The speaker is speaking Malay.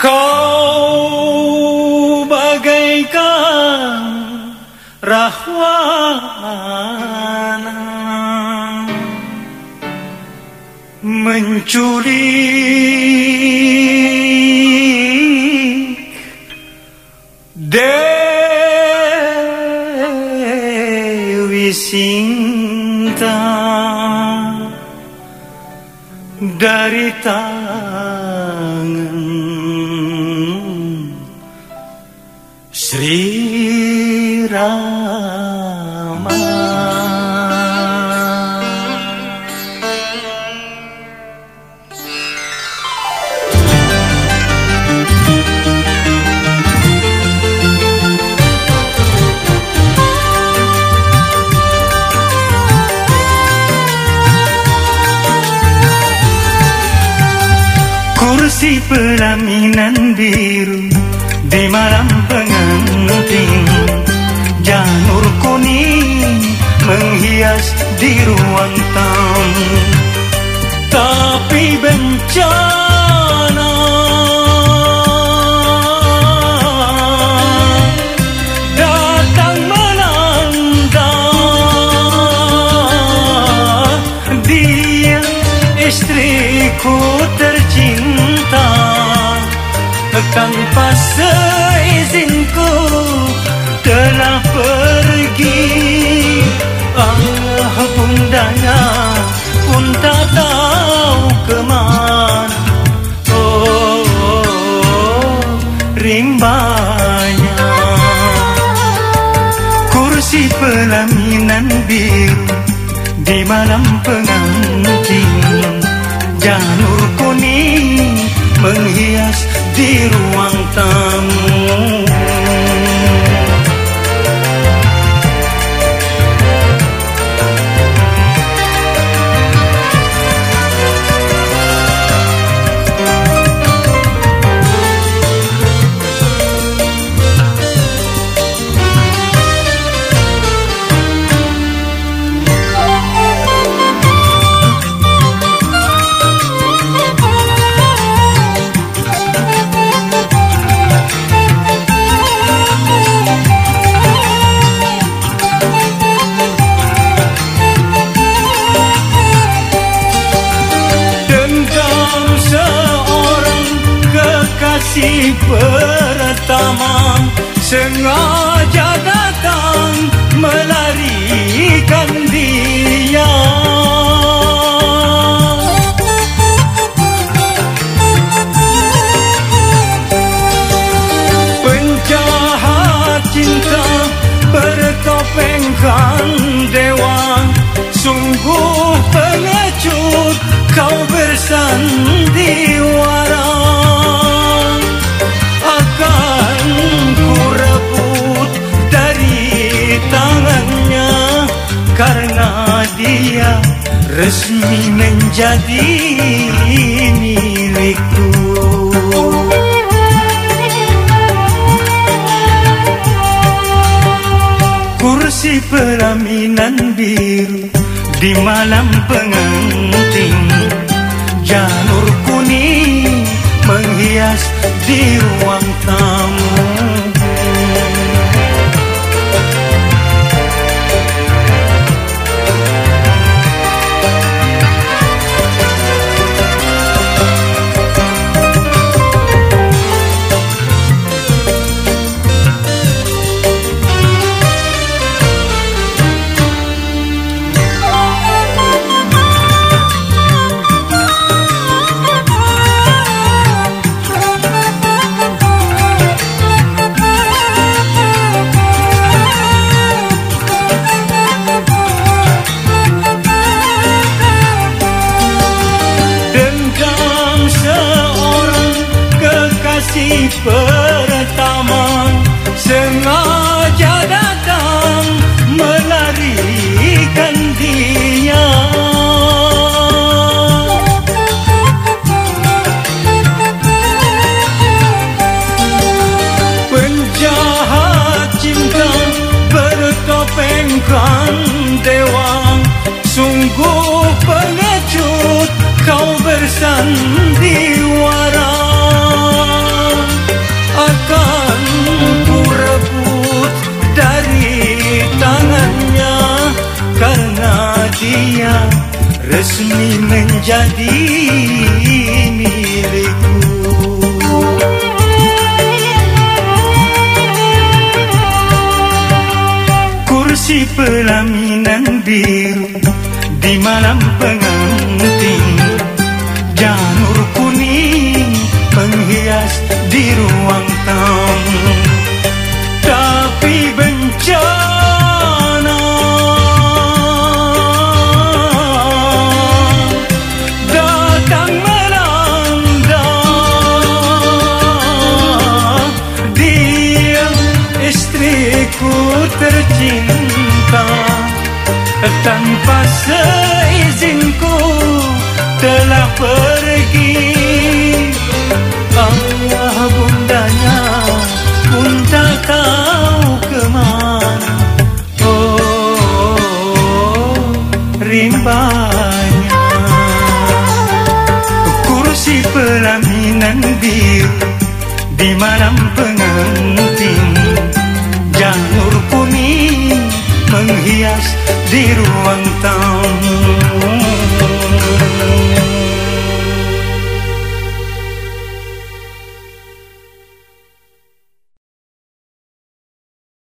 Kau bagaikan rahwana. Menculik Dewi Sinta. Dari tangan Sri Rama. Kursi pelaminan biru di malam pengantin Janur kuning menghias di ruang tamu. Tapi bencana datang melanda Dia istriku tercinta tanpa seizinku telah pergi. Allah bundanya pun tak tahu kemana. Oh, oh, oh rimbanya. Kursi pelaminan biru di malam pengantin. Janur kuning menghias di ruang tamu kekasih pertama. Sengaja datang melarikan dia. Sungguh pengecut kau bersandiwara dia resmi menjadi milikku. Kursi pelaminan biru di malam pengantin. Janur kuning menghias di ruang tamu kekasih pertama. Sengaja datang melarikan dia Penjahat cinta bertopengkan dewa resmi menjadi milikku. Kursi pelaminan biru di malam pengantin. Janur kuning menghias di ruang tamu tercinta Tanpa seizinku telah pergi. Ayah bundanya pun tak tahu kemana. Oh, rimbanya. Kursi pelaminan biru di malam pengantin menghias di ruang tamu